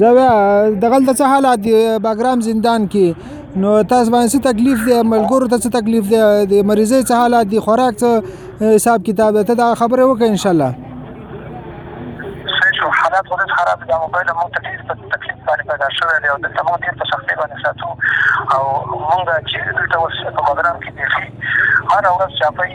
زه دغلته څه حالات دی باګرام زندان کې نو تاسو باندې څه تکلیف دی ملګرو ته څه تکلیف دی د مریضۍ څه حالات دي خوراک څه حساب کتاب ته دا خبره وکړئ ان شاء الله حالات ورځ خراب دي او بل موږ ته ډیر په تکلیف باندې پیدا شوی دی او دلته موږ ډیر په سختۍ باندې ساتو او موږ چې دلته اوس په بګرام کې دي هر ورځ چاپي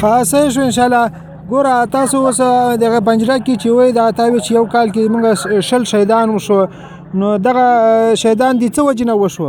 خاصه شو ان شاء الله ګوره تاسو اوس دغه پنجره کې چې وای دا تاوی چې یو کال کې موږ شل شهیدان وشو نو دغه شهیدان دي څه وجنه وشو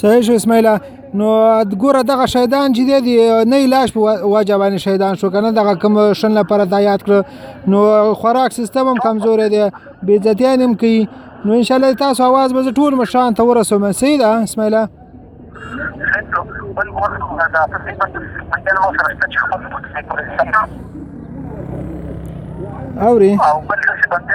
صحیح شو اسماعیل نو ګوره دغه شیطان چې دی دی نه علاج په وجه باندې شیطان شو کنه دغه کوم شن لپاره دا یاد کړ نو خوراک سیستم هم کمزورې دی بې عزتیان هم کوي نو ان شاء الله تاسو आवाज به ټول مشان ته ورسوم صحیح ده اسماعیل بل مور کومه دا په دې باندې مجال مو سره ستاسو خپل څه کوي اوري او بل څه باندې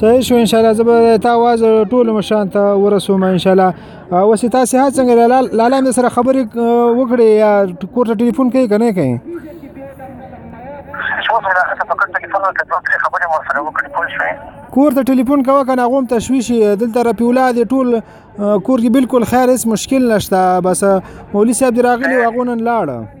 صحیح شو ان شاء الله زه به تا واز ټول مشان ته ورسوم ان شاء الله اوس تاسو هڅه څنګه لالا مې سره خبرې وکړې یا کور ته ټلیفون کوي کنه کوي کور ته ټلیفون کوه کنه غوم تشویش دلته رپی اولاد ټول کور کې بالکل خیر هیڅ مشکل نشته بس مولوی صاحب راغلی واغونن لاړه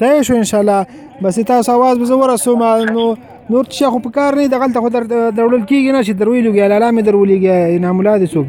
صحیح شو ان شاء الله بس تاسو आवाज به زه ورسوم نو نور څه خو په کار نه دغلت خو در درول کیږي نه چې دروي لګي لاله مې درولېږي انعام الله دې څوک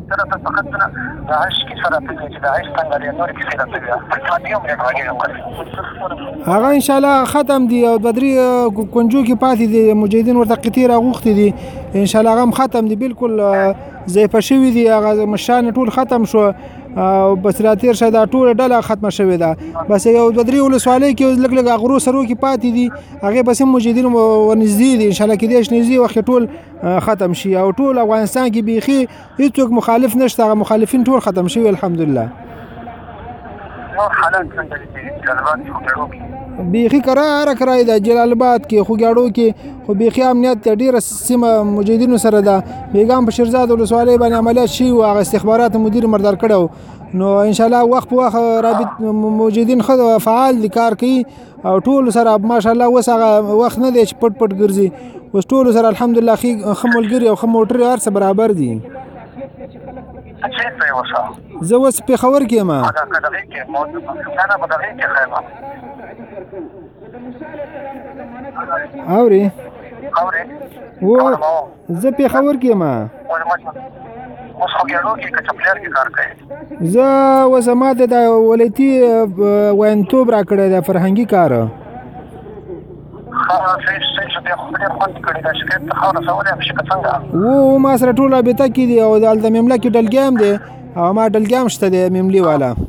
هغه ان شاء الله ختم دي او دوه درې کونجو کې پاتې دي مجاهدین ورته قطعې راغوښتي دي ان شاء الله هم ختم دي بالکل ضعیفه شوي دي هغه مشان ټول ختم شو او بس را تیر شه دا ټول ډله ختمه شوې ده بس یو د درې ولسوالۍ کې لګ لګ غرو سرو کې پاتې دي هغه بس مجاهدین ونږدې دي ان شاء الله کې دې شنې وخت ټول ختم شي او ټول افغانستان کې بیخي هیڅوک مخالف نشته هغه مخالفین ټول ختم شوي الحمدلله بیخي کراره کرای ده جلال آباد کې خوګیاړو کې خو بیخي امنیت ته ډیره سیمه مجاهدینو سره ده بیګام په شیرزاد ولسوالۍ باندې عملیات شي او هغه استخبارات مدیر مردار کړو نو ان شاء الله وخت په وخت رابط مجاهدین خو فعال دي کار کوي او ټول سره ماشاءالله اوس هغه وخت نه دی چې پټ پټ ګرځي اوس ټول سره الحمدلله خي خملګری او خموټر هر څه برابر دي زه اوس په خبر کې ما اوري اوري زه پېښور کې یم اوس خو ګیړو کې که چپلر کې کار کوي زه اوس ما ته دا ولایتي وینتوب را کړی دا فرهنګي کار وو ما سره ټول رابطه کې دي او د مملکې ډلګی هم دی او ما ډلګی هم شته دی مملي والا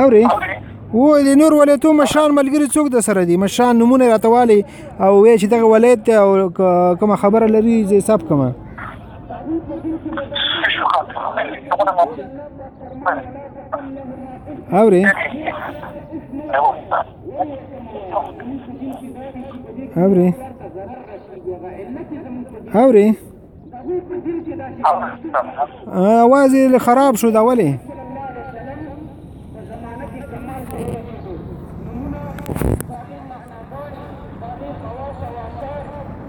اوري و د نور ولایتو مشران ملګری څوک د سره دي مشران نمونه راتوالي او وی چې دغه ولایت او کوم خبره لري زه حساب کوم اوري اوري اوري اواز یې خراب شو دا ولې